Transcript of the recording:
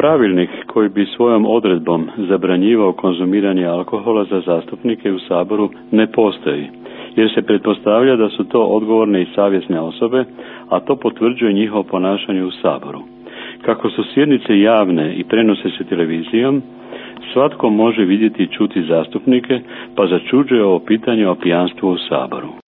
pravilnik koji bi svojom odredbom zabranjivao konzumiranje alkohola za zastupnike u Saboru ne postoji, jer se pretpostavlja da su to odgovorne i savjesne osobe, a to potvrđuje njihovo ponašanje u Saboru. Kako su sjednice javne i prenose se televizijom, svatko može vidjeti i čuti zastupnike, pa začuđuje ovo pitanje o pijanstvu u Saboru.